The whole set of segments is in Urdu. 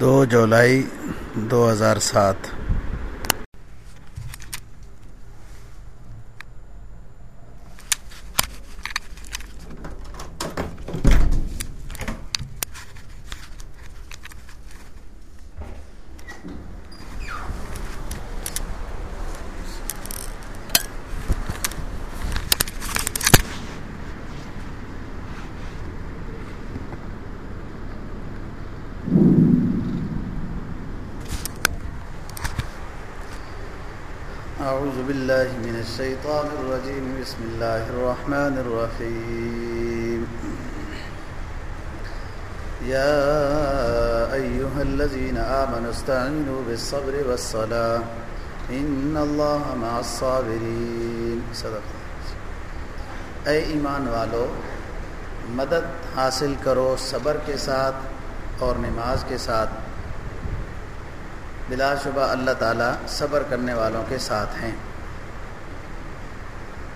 دو جولائی دو ہزار سات أعوذ بالله من الشيطان الرجيم. بسم الله الرحمن الرحيم. يا أيها الذين آمنوا استعينوا بالصبر والصلاة. إن الله مع الصابرين. صدق. اے ایمان والو، مدد حاصل کرو صبر کے ساتھ اور نماز کے ساتھ. بلا شبہ اللہ تعالیٰ صبر کرنے والوں کے ساتھ ہیں۔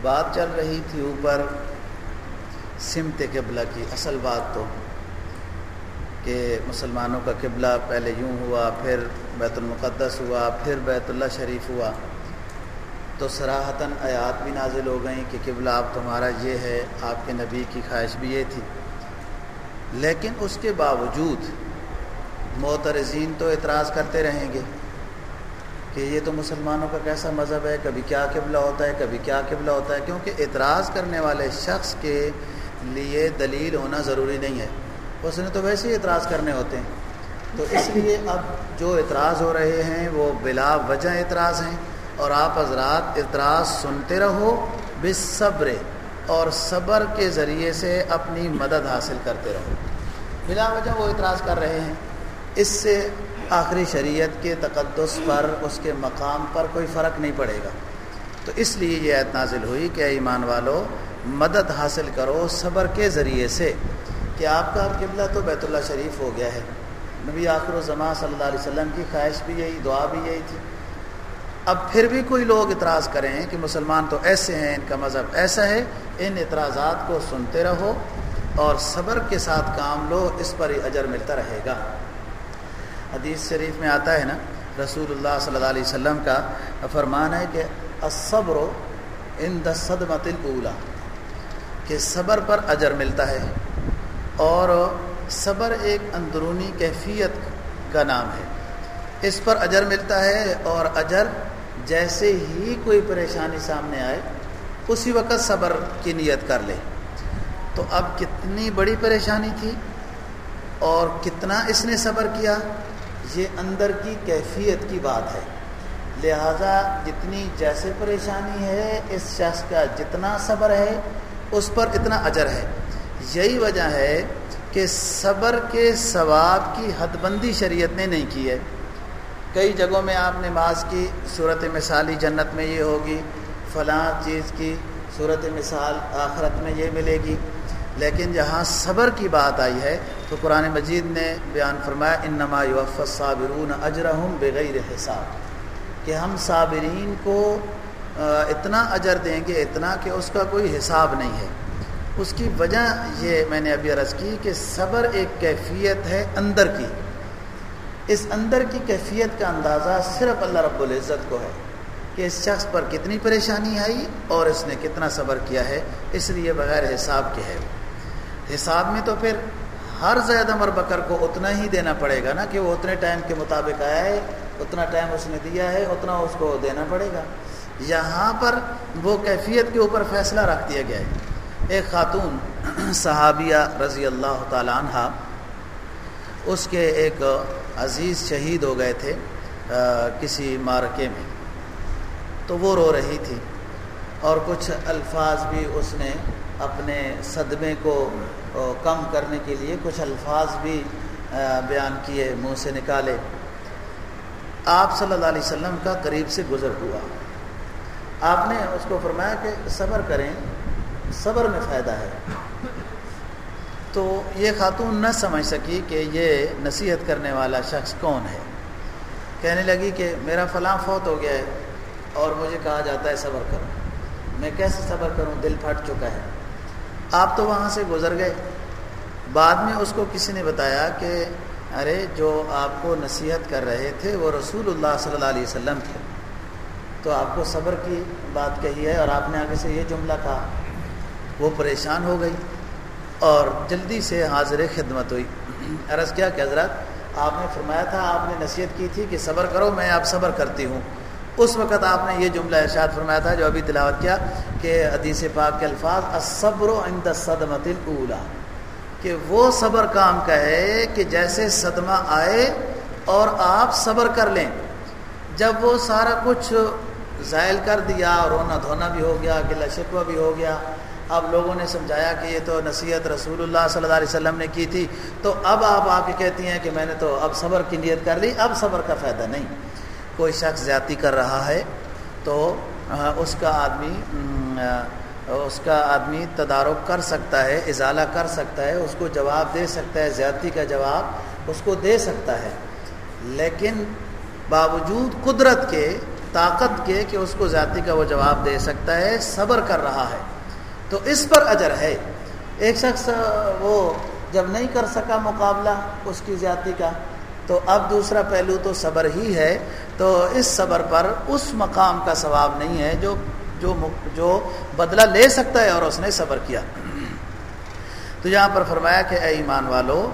بات چل رہی تھی اوپر سمت قبلہ کی، اصل بات تو کہ مسلمانوں کا قبلہ پہلے یوں ہوا، پھر بیت المقدس ہوا، پھر بیت اللہ شریف ہوا۔ تو سراہتاً آیات بھی نازل ہو گئیں کہ قبلہ آپ تمہارا یہ ہے، آپ کے نبی کی خواہش بھی یہ تھی۔ لیکن اس کے باوجود معترزین تو اعتراض کرتے رہیں گے کہ یہ تو مسلمانوں کا کیسا مذہب ہے، کبھی کیا قبلہ ہوتا ہے، کبھی کیا قبلہ ہوتا ہے، کیونکہ اعتراض کرنے والے شخص کے لیے دلیل ہونا ضروری نہیں ہے۔ اس نے تو ویسے ہی اعتراض کرنے ہوتے ہیں۔ تو اس لیے اب جو اعتراض ہو رہے ہیں، وہ بلا وجہ اعتراض ہیں۔ اور آپ حضرات اعتراض سنتے رہو بس صبر اور صبر کے ذریعے سے اپنی مدد حاصل کرتے رہو۔ بلا وجہ وہ اعتراض کر رہے ہیں۔ اس سے آخری شریعت کے تقدس پر، اس کے مقام پر کوئی فرق نہیں پڑے گا۔ تو اس لیے یہ عید نازل ہوئی کہ ایمان والو، مدد حاصل کرو صبر کے ذریعے سے کہ آپ کا قبلہ تو بیت اللہ شریف ہو گیا ہے۔ نبی آخر و زماں صلی اللہ علیہ وسلم کی خواہش بھی یہی، دعا بھی یہی تھی۔ اب پھر بھی کوئی لوگ اعتراض کریں کہ مسلمان تو ایسے ہیں، ان کا مذہب ایسا ہے، ان اعتراضات کو سنتے رہو اور صبر کے ساتھ کام لو، اس پر ہی اجر ملتا رہے گا۔ حدیث شریف میں آتا ہے نا، رسول اللہ صلی اللہ علیہ وسلم کا فرمان ہے کہ صبر و ان دصدمت الاولا کہ صبر پر اجر ملتا ہے اور صبر ایک اندرونی کیفیت کا نام ہے۔ اس پر اجر ملتا ہے اور اجر جیسے ہی کوئی پریشانی سامنے آئے، اسی وقت صبر کی نیت کر لے۔ تو اب کتنی بڑی پریشانی تھی اور کتنا اس نے صبر کیا؟ یہ اندر کی کیفیت کی بات ہے۔ لہٰذا جتنی جیسے پریشانی ہے، اس شخص کا جتنا صبر ہے، اس پر اتنا اجر ہے۔ یہی وجہ ہے کہ صبر کے ثواب کی حد بندی شریعت نے نہیں کی ہے۔ کئی جگہوں میں آپ نماز کی صورت مثالی جنت میں یہ ہوگی، فلاں چیز کی صورت مثال آخرت میں یہ ملے گی۔ لیکن جہاں صبر کی بات آئی ہے تو قرآن مجید نے بیان فرمایا ان نما یوف صابرون اجرحم بغیر حساب، کہ ہم صابرین کو اتنا اجر دیں گے اتنا کہ اس کا کوئی حساب نہیں ہے۔ اس کی وجہ یہ میں نے ابھی عرض کی کہ صبر ایک کیفیت ہے اندر کی۔ اس اندر کی کیفیت کا اندازہ صرف اللہ رب العزت کو ہے کہ اس شخص پر کتنی پریشانی آئی اور اس نے کتنا صبر کیا ہے، اس لیے بغیر حساب کے ہے۔ حساب میں تو پھر ہر زید عمر بکر کو اتنا ہی دینا پڑے گا نا کہ وہ اتنے ٹائم کے مطابق آیا ہے اتنا ٹائم اس نے دیا ہے، اتنا اس کو دینا پڑے گا۔ یہاں پر وہ کیفیت کے اوپر فیصلہ رکھ دیا گیا ہے۔ ایک خاتون صحابیہ رضی اللہ تعالیٰ عنہ، اس کے ایک عزیز شہید ہو گئے تھے کسی مارکے میں۔ تو وہ رو رہی تھی اور کچھ الفاظ بھی اس نے اپنے صدمے کو کم کرنے کے لیے کچھ الفاظ بھی بیان کیے، منہ سے نکالے۔ آپ صلی اللہ علیہ وسلم کا قریب سے گزر ہوا۔ آپ نے اس کو فرمایا کہ صبر کریں، صبر میں فائدہ ہے۔ تو یہ خاتون نہ سمجھ سکی کہ یہ نصیحت کرنے والا شخص کون ہے۔ کہنے لگی کہ میرا فلاں فوت ہو گیا ہے اور مجھے کہا جاتا ہے صبر کرو۔ میں کیسے صبر کروں؟ دل پھٹ چکا ہے۔ آپ تو وہاں سے گزر گئے۔ بعد میں اس کو کسی نے بتایا کہ ارے جو آپ کو نصیحت کر رہے تھے وہ رسول اللہ صلی اللہ علیہ وسلم تھے۔ تو آپ کو صبر کی بات کہی ہے اور آپ نے آگے سے یہ جملہ کہا۔ وہ پریشان ہو گئی اور جلدی سے حاضر خدمت ہوئی۔ عرض کیا کہ حضرت، آپ نے فرمایا تھا، آپ نے نصیحت کی تھی کہ صبر کرو، میں آپ صبر کرتی ہوں۔ اس وقت آپ نے یہ جملہ ارشاد فرمایا تھا جو ابھی تلاوت کیا کہ حدیث پاک کے الفاظ، الصبر عند صدمت الاولا کہ وہ صبر کام کا ہے کہ جیسے صدمہ آئے اور آپ صبر کر لیں۔ جب وہ سارا کچھ زائل کر دیا، رونا دھونا بھی ہو گیا، گلا شکوہ بھی ہو گیا، اب لوگوں نے سمجھایا کہ یہ تو نصیحت رسول اللہ صلی اللہ علیہ وسلم نے کی تھی، تو اب آپ آ کے کہتی ہیں کہ میں نے تو اب صبر کی نیت کر لی، اب صبر کا فائدہ نہیں۔ کوئی شخص زیادتی کر رہا ہے تو اس کا آدمی اس کا آدمی تدارک کر سکتا ہے ازالہ کر سکتا ہے، اس کو جواب دے سکتا ہے، زیادتی کا جواب اس کو دے سکتا ہے۔ لیکن باوجود قدرت کے، طاقت کے کہ اس کو زیادتی کا وہ جواب دے سکتا ہے، صبر کر رہا ہے۔ تو اس پر اجر ہے۔ ایک شخص وہ جب نہیں کر سکا مقابلہ، اس کی زیادتی کا تو اب دوسرا پہلو تو صبر ہی ہے، تو اس صبر پر اس مقام کا ثواب نہیں ہے جو جو جو بدلہ لے سکتا ہے اور اس نے صبر کیا۔ تو یہاں پر فرمایا کہ اے ایمان والو،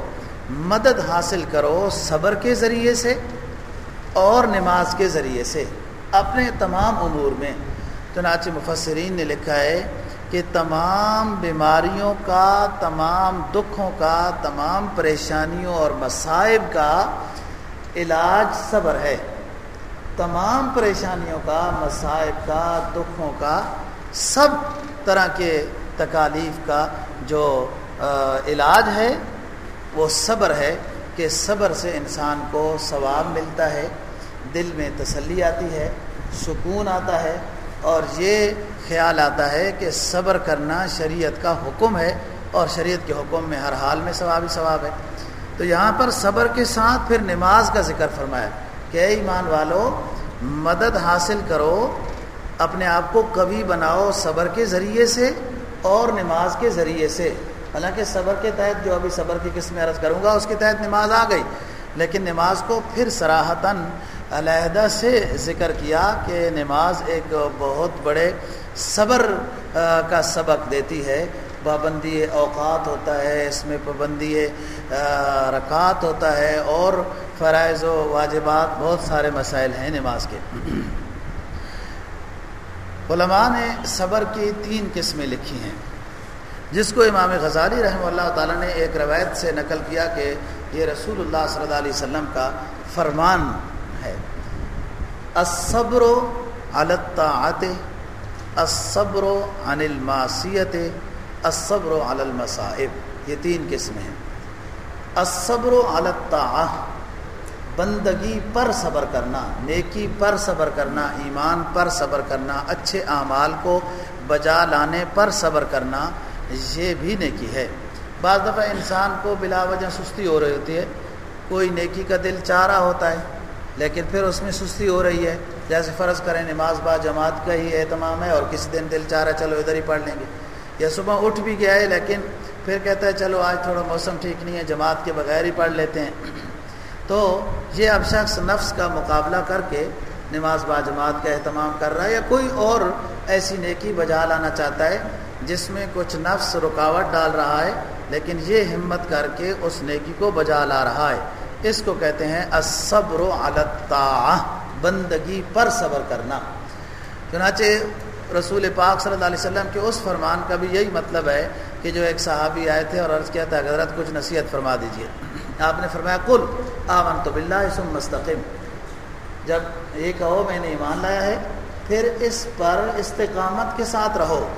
مدد حاصل کرو صبر کے ذریعے سے اور نماز کے ذریعے سے، اپنے تمام امور میں۔ چنانچہ مفسرین نے لکھا ہے کہ تمام بیماریوں کا، تمام دکھوں کا، تمام پریشانیوں اور مصائب کا علاج صبر ہے۔ تمام پریشانیوں کا، مصائب کا، دکھوں کا، سب طرح کے تکالیف کا جو علاج ہے، وہ صبر ہے کہ صبر سے انسان کو ثواب ملتا ہے۔ دل میں تسلی آتی ہے، سکون آتا ہے اور یہ خیال آتا ہے کہ صبر کرنا شریعت کا حکم ہے اور شریعت کے حکم میں ہر حال میں ثواب ہی ثواب ہے۔ تو یہاں پر صبر کے ساتھ پھر نماز کا ذکر فرمایا کہ اے ایمان والو، مدد حاصل کرو، اپنے آپ کو کبھی بناؤ صبر کے ذریعے سے اور نماز کے ذریعے سے۔ حالانکہ صبر کے تحت جو ابھی صبر کی قسم عرض کروں گا، اس کے تحت نماز آ گئی۔ لیکن نماز کو پھر سراہتاً علیحدہ سے ذکر کیا کہ نماز ایک بہت بڑے صبر کا سبق دیتی ہے۔ پابندی اوقات ہوتا ہے، اس میں پابندی رکعت ہوتا ہے اور فرائض و واجبات بہت سارے مسائل ہیں نماز کے۔ علماء نے صبر کی تین قسمیں لکھی ہیں۔ جس کو امام غزالی رحمہ اللہ تعالیٰ نے ایک روایت سے نقل کیا کہ یہ رسول اللہ صلی اللہ علیہ وسلم کا فرمان ہے۔ الصبر الطاعت الصبر عن الماسیت الصبر علی المصائب. یہ تین قسمیں ہیں. الصبر علی الطاعہ، بندگی پر صبر کرنا، نیکی پر صبر کرنا، ایمان پر صبر کرنا، اچھے اعمال کو بجا لانے پر صبر کرنا، یہ بھی نیکی ہے. بعض دفعہ انسان کو بلا وجہ سستی ہو رہی ہوتی ہے، کوئی نیکی کا دل چاہ رہا ہوتا ہے لیکن پھر اس میں سستی ہو رہی ہے۔ جیسے فرض کریں نماز با جماعت کا ہی اہتمام ہے اور کسی دن دل چاہ رہا چلو ادھر ہی پڑھ لیں گے۔ یا صبح اٹھ بھی گیا ہے لیکن پھر کہتا ہے چلو آج تھوڑا موسم ٹھیک نہیں ہے، جماعت کے بغیر ہی پڑھ لیتے ہیں۔ تو یہ اب شخص نفس کا مقابلہ کر کے نماز با جماعت کا اہتمام کر رہا ہے یا کوئی اور ایسی نیکی بجا لانا چاہتا ہے جس میں کچھ نفس رکاوٹ ڈال رہا ہے لیکن یہ ہمت کر کے اس نیکی کو بجا لا رہا ہے۔ اس کو کہتے ہیں الصبر علطا بندگی پر صبر کرنا۔ چنانچہ رسول پاک صلی اللہ علیہ وسلم کے اس فرمان کا بھی یہی مطلب ہے کہ جو ایک صحابی آئے تھے اور عرض کیا تھا حضرت کچھ نصیحت فرما دیجیے آپ نے فرمایا کل آمن تو بلّہ اسم مستقم جب یہ کہو، میں نے ایمان لایا ہے، پھر اس پر استقامت کے ساتھ رہو۔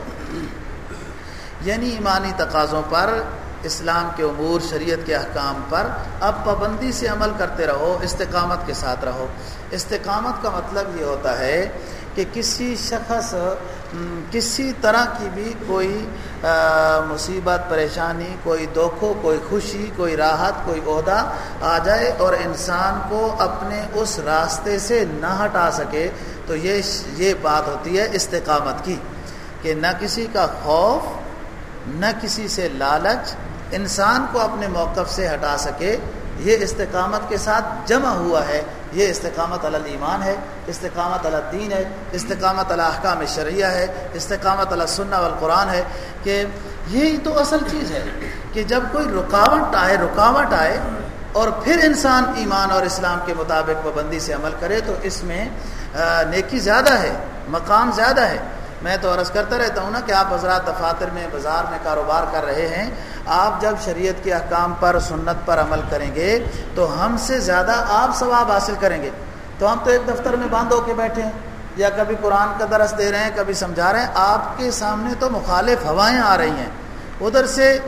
یعنی ایمانی تقاضوں پر اسلام کے امور، شریعت کے احکام پر اب پابندی سے عمل کرتے رہو، استقامت کے ساتھ رہو۔ استقامت کا مطلب یہ ہوتا ہے کہ کسی شخص کسی طرح کی بھی کوئی مصیبت، پریشانی، کوئی دکھو کوئی خوشی، کوئی راحت، کوئی عہدہ آ جائے اور انسان کو اپنے اس راستے سے نہ ہٹا سکے، تو یہ یہ بات ہوتی ہے استقامت کی کہ نہ کسی کا خوف، نہ کسی سے لالچ انسان کو اپنے موقف سے ہٹا سکے، یہ استقامت کے ساتھ جمع ہوا ہے۔ یہ استقامت علی ایمان ہے، استقامت علی دین ہے، استقامت علی احکام شرعیہ ہے، استقامت علی سنہ والقرآن ہے کہ یہی تو اصل چیز ہے کہ جب کوئی رکاوٹ آئے رکاوٹ آئے اور پھر انسان ایمان اور اسلام کے مطابق پابندی سے عمل کرے تو اس میں نیکی زیادہ ہے، مقام زیادہ ہے۔ میں تو عرض کرتا رہتا ہوں نا کہ آپ حضرات دفاتر میں، بازار میں کاروبار کر رہے ہیں آپ جب شریعت کے احکام پر، سنت پر عمل کریں گے، تو ہم سے زیادہ آپ ثواب حاصل کریں گے۔ تو ہم تو ایک دفتر میں باندھ ہو کے بیٹھے ہیں، یا کبھی قرآن کا درس دے رہے ہیں، کبھی سمجھا رہے ہیں، آپ کے سامنے تو مخالف ہوائیں آ رہی ہیں۔ ادھر سے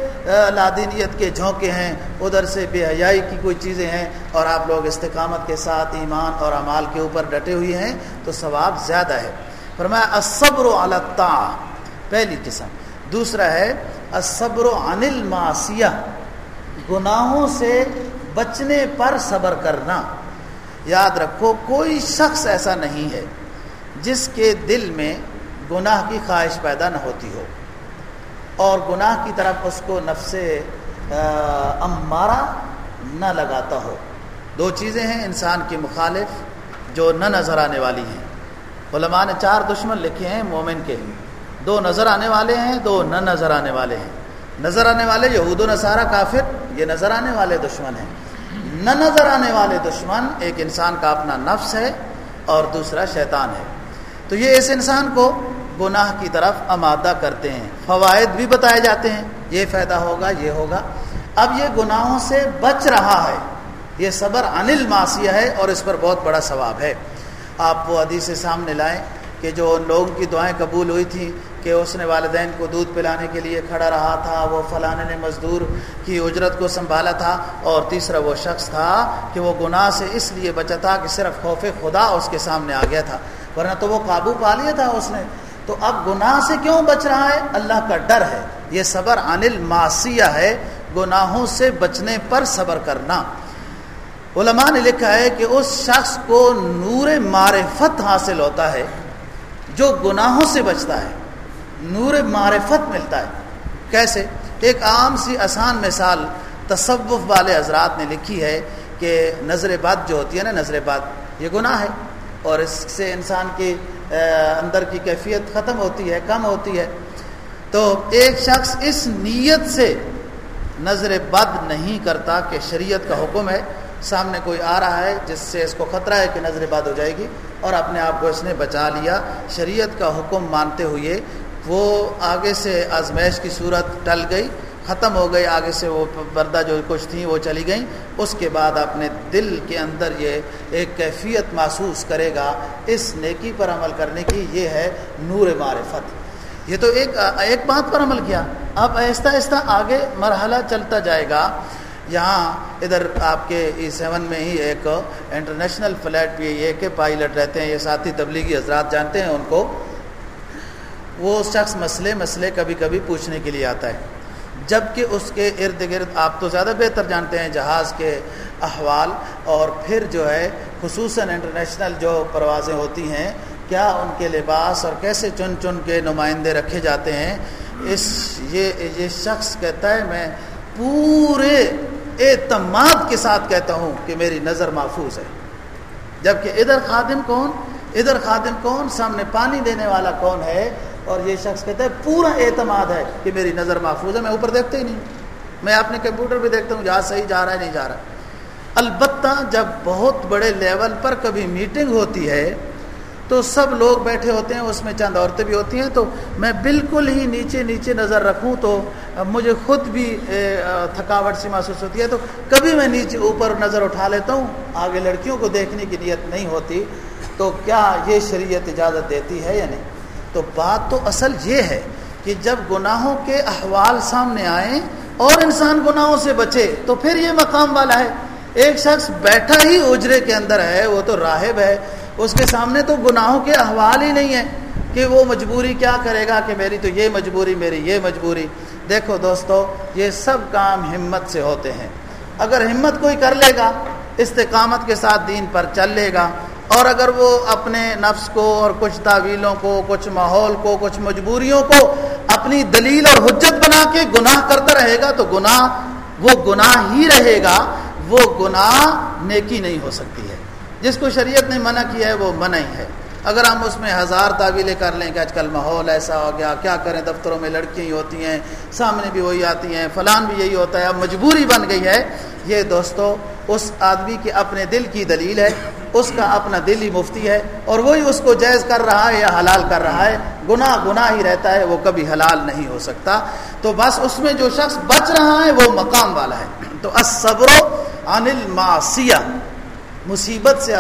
لادینیت کے جھونکے ہیں، ادھر سے بے حیائی کی کوئی چیزیں ہیں، اور آپ لوگ استقامت کے ساتھ ایمان اور اعمال کے اوپر ڈٹے ہوئے ہیں، تو ثواب زیادہ ہے۔ فرمایا، الصبر علی الطاعہ۔ پہلی قسم۔ دوسرا ہے الصبر عن المعصیہ، گناہوں سے بچنے پر صبر کرنا۔ یاد رکھو، کوئی شخص ایسا نہیں ہے جس کے دل میں گناہ کی خواہش پیدا نہ ہوتی ہو۔ اور گناہ کی طرف اس کو نفس امارہ نہ لگاتا ہو۔ دو چیزیں ہیں انسان کی مخالف جو نہ نظر آنے والی ہیں۔ علماء نے چار دشمن لکھے ہیں مومن کے۔ دو نظر آنے والے ہیں، دو نہ نظر آنے والے ہیں۔ نظر آنے والے یہود و نصارہ کافر، یہ نظر آنے والے دشمن ہیں۔ نہ نظر آنے والے دشمن، ایک انسان کا اپنا نفس ہے اور دوسرا شیطان ہے۔ تو یہ اس انسان کو گناہ کی طرف آمادہ کرتے ہیں۔ فوائد بھی بتائے جاتے ہیں۔ یہ فائدہ ہوگا، یہ ہوگا۔ اب یہ گناہوں سے بچ رہا ہے۔ یہ صبر انل ماسیہ ہے اور اس پر بہت بڑا ثواب ہے۔ آپ وہ حدیث سامنے لائیں کہ جو ان لوگوں کی دعائیں قبول ہوئی تھیں کہ اس نے والدین کو دودھ پلانے کے لیے کھڑا رہا تھا، وہ فلانے نے مزدور کی اجرت کو سنبھالا تھا اور تیسرا وہ شخص تھا کہ وہ گناہ سے اس لیے بچا تھا کہ صرف خوف خدا اس کے سامنے آ گیا تھا۔ ورنہ تو وہ قابو پا لیا تھا اس نے۔ تو اب گناہ سے کیوں بچ رہا ہے؟ اللہ کا ڈر ہے۔ یہ صبر عن الماسیہ ہے۔ گناہوں سے بچنے پر صبر کرنا۔ علماء نے لکھا ہے کہ اس شخص کو نور معرفت حاصل ہوتا ہے جو گناہوں سے بچتا ہے۔ نور معرفت ملتا ہے۔ کیسے؟ ایک عام سی آسان مثال تصوف والے حضرات نے لکھی ہے کہ نظر بات جو ہوتی ہے نا، نظر بات یہ گناہ ہے۔ اور اس سے انسان کی اندر کی کیفیت ختم ہوتی ہے، کم ہوتی ہے۔ تو ایک شخص اس نیت سے نظر بد نہیں کرتا کہ شریعت کا حکم ہے۔ سامنے کوئی آ رہا ہے جس سے اس کو خطرہ ہے کہ نظر بد ہو جائے گی اور اپنے آپ کو اس نے بچا لیا۔ شریعت کا حکم مانتے ہوئے وہ آگے سے آزمائش کی صورت ٹل گئی، ختم ہو گئی، آگے سے وہ پردہ جو کچھ تھیں وہ چلی گئیں۔ اس کے بعد اپنے دل کے اندر یہ ایک کیفیت محسوس کرے گا اس نیکی پر عمل کرنے کی، یہ ہے نور معرفت۔ یہ تو ایک ایک بات پر عمل کیا۔ اب آہستہ آہستہ آگے مرحلہ چلتا جائے گا۔ یہاں ادھر آپ کے ای سیون میں ہی ایک انٹرنیشنل فلیٹ بھی یہ کہ پائلٹ رہتے ہیں، یہ ساتھی تبلیغی حضرات جانتے ہیں ان کو۔ وہ شخص مسئلے مسئلے کبھی کبھی پوچھنے کے لیے آتا ہے۔ جبکہ اس کے ارد گرد آپ تو زیادہ بہتر جانتے ہیں جہاز کے احوال اور پھر جو ہے خصوصاً انٹرنیشنل جو پروازیں ہوتی ہیں، کیا ان کے لباس اور کیسے چن چن کے نمائندے رکھے جاتے ہیں، اس، یہ یہ شخص کہتا ہے، میں پورے اعتماد کے ساتھ کہتا ہوں کہ میری نظر محفوظ ہے۔ جبکہ ادھر خادم کون؟ ادھر خادم کون؟ سامنے پانی دینے والا کون ہے؟ اور یہ شخص کہتا ہے، پورا اعتماد ہے کہ میری نظر محفوظ ہے، میں اوپر دیکھتا ہی نہیں۔ میں اپنے کمپیوٹر پہ دیکھتا ہوں جہاں صحیح جا رہا ہے، نہیں جا رہا۔ البتہ جب بہت بڑے لیول پر کبھی میٹنگ ہوتی ہے، تو سب لوگ بیٹھے ہوتے ہیں، اس میں چند عورتیں بھی ہوتی ہیں، تو میں بالکل ہی نیچے نیچے نظر رکھوں تو مجھے خود بھی تھکاوٹ سی محسوس ہوتی ہے۔ تو کبھی میں نیچے اوپر نظر اٹھا لیتا ہوں، آگے لڑکیوں کو دیکھنے کی نیت نہیں ہوتی، تو کیا یہ شریعت اجازت دیتی ہے یا نہیں؟ تو بات تو اصل یہ ہے کہ جب گناہوں کے احوال سامنے آئیں اور انسان گناہوں سے بچے، تو پھر یہ مقام والا ہے۔ ایک شخص بیٹھا ہی اجرے کے اندر ہے، وہ تو راہب ہے۔ اس کے سامنے تو گناہوں کے احوال ہی نہیں ہے کہ وہ مجبوری کیا کرے گا کہ میری تو یہ مجبوری، میری یہ مجبوری۔ دیکھو دوستو، یہ سب کام ہمت سے ہوتے ہیں۔ اگر ہمت کوئی کر لے گا، استقامت کے ساتھ دین پر چل لے گا اور اگر وہ اپنے نفس کو اور کچھ تعویلوں کو، کچھ ماحول کو، کچھ مجبوریوں کو اپنی دلیل اور حجت بنا کے گناہ کرتا رہے گا تو گناہ، وہ گناہ ہی رہے گا، وہ گناہ نیکی نہیں ہو سکتی ہے۔ جس کو شریعت نے منع کیا ہے، وہ منع ہی ہے۔ اگر ہم اس میں ہزار تعویلیں کر لیں کہ آج کل ماحول ایسا ہو گیا، کیا کریں؟ دفتروں میں لڑکیاں ہی ہوتی ہیں، سامنے بھی وہی آتی ہیں، فلان بھی یہی ہوتا ہے، اب مجبوری بن گئی ہے۔ یہ دوستو، اس آدمی کے اپنے دل کی دلیل ہے، اس کا اپنا دل ہی مفتی ہے، اور وہی اس کو جائز کر رہا ہے یا حلال کر رہا ہے، گناہ گناہ ہی رہتا ہے، وہ کبھی حلال نہیں ہو سکتا۔ تو بس اس میں جو شخص بچ رہا ہے، وہ مقام والا ہے۔ تو الصبر عن المعصیہ۔ مصیبت سے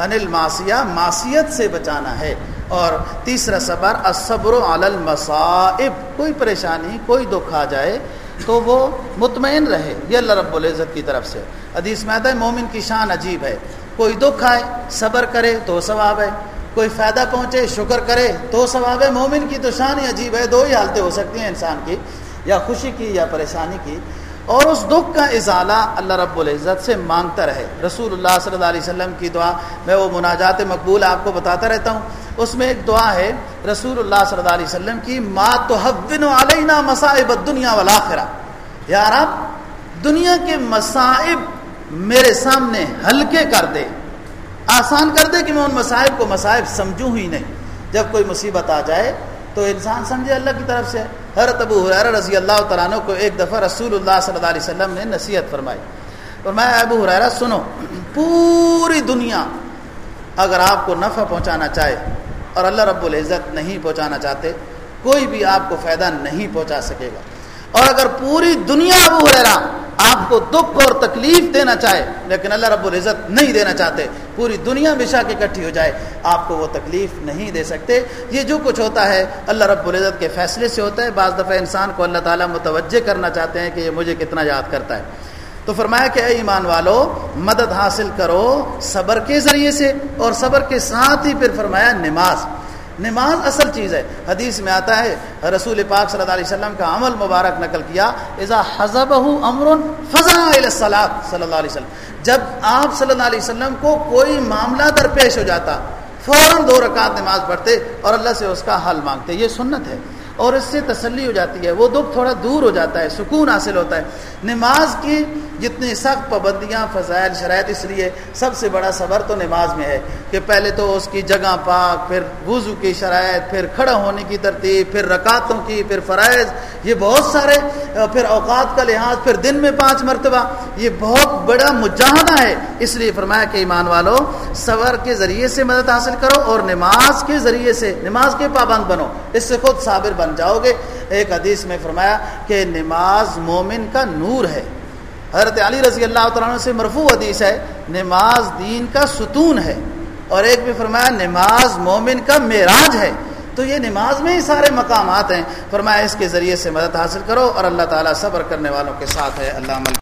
انل ماسیہ معصیت سے بچانا ہے۔ اور تیسرا صبر الصبر علی المصائب۔ کوئی پریشانی، کوئی دکھ آ جائے تو وہ مطمئن رہے۔ یہ اللہ رب العزت کی طرف سے۔ حدیث میں ہے، مومن کی شان عجیب ہے۔ کوئی دکھ آئے، صبر کرے، تو ثواب ہے۔ کوئی فائدہ پہنچے، شکر کرے، تو ثواب ہے۔ مومن کی تو شان ہی عجیب ہے، دو ہی حالتیں ہو سکتی ہیں انسان کی، یا خوشی کی یا پریشانی کی۔ اور اس دکھ کا ازالہ اللہ رب العزت سے مانگتا رہے۔ رسول اللہ صلی اللہ علیہ وسلم کی دعا، میں وہ مناجات مقبول آپ کو بتاتا رہتا ہوں۔ اس میں ایک دعا ہے رسول اللہ صلی اللہ علیہ وسلم کی، ما تو علینا مصائب دنیا والا یار آپ دنیا کے مصائب میرے سامنے ہلکے کر دے۔ آسان کر دے کہ میں ان مصائب کو مصائب سمجھوں ہی نہیں۔ جب کوئی مصیبت آ جائے تو انسان سمجھے اللہ کی طرف سے۔ حضرت ابو حریر رضی اللہ تعالیٰ عنہ کو ایک دفعہ رسول اللہ صلی اللہ علیہ وسلم نے نصیحت فرمائی۔ فرمایا ابو حریرہ سنو، پوری دنیا اگر آپ کو نفع پہنچانا چاہے اور اللہ رب العزت نہیں پہنچانا چاہتے، کوئی بھی آپ کو فائدہ نہیں پہنچا سکے گا۔ اور اگر پوری دنیا ابو حریرہ آپ کو دکھ اور تکلیف دینا چاہے، لیکن اللہ رب العزت نہیں دینا چاہتے۔ پوری دنیا بشا کے اکٹھی ہو جائے، آپ کو وہ تکلیف نہیں دے سکتے۔ یہ جو کچھ ہوتا ہے، اللہ رب العزت کے فیصلے سے ہوتا ہے۔ بعض دفعہ انسان کو اللہ تعالیٰ متوجہ کرنا چاہتے ہیں کہ یہ مجھے کتنا یاد کرتا ہے۔ تو فرمایا کہ اے ایمان والو، مدد حاصل کرو صبر کے ذریعے سے اور صبر کے ساتھ ہی پھر فرمایا نماز۔ نماز اصل چیز ہے۔ حدیث میں آتا ہے، رسول پاک صلی اللہ علیہ وسلم کا عمل مبارک نقل کیا، اذا حضب امر فضا صلی اللہ علیہ وسلم۔ جب آپ صلی اللہ علیہ وسلم کو کوئی معاملہ درپیش ہو جاتا، فوراً دو رکعت نماز پڑھتے اور اللہ سے اس کا حل مانگتے، یہ سنت ہے۔ اور اس سے تسلی ہو جاتی ہے، وہ دکھ تھوڑا دور ہو جاتا ہے، سکون حاصل ہوتا ہے۔ نماز کی جتنی سخت پابندیاں، فضائل، شرائط اس لیے سب سے بڑا صبر تو نماز میں ہے کہ پہلے تو اس کی جگہ پاک، پھر وضو کی شرائط، پھر کھڑا ہونے کی ترتیب، پھر رکعتوں کی، پھر فرائض۔ یہ بہت سارے، پھر اوقات کا لحاظ، پھر دن میں پانچ مرتبہ۔ یہ بہت بڑا مجاہدہ ہے۔ اس لیے فرمایا کہ ایمان والو، صبر کے ذریعے سے مدد حاصل کرو اور نماز کے ذریعے سے، نماز کے پابند بنو۔ اس سے خود صابر بن جاؤ گے؟ ایک حدیث میں فرمایا کہ نماز مومن کا نور ہے۔ حضرت علی رضی اللہ تعالیٰ سے مرفوع حدیث ہے، نماز دین کا ستون ہے۔ اور ایک بھی فرمایا، نماز مومن کا معراج ہے۔ تو یہ نماز میں ہی سارے مقامات ہیں۔ فرمایا، اس کے ذریعے سے مدد حاصل کرو اور اللہ تعالیٰ صبر کرنے والوں کے ساتھ ہے۔ اللہ عمل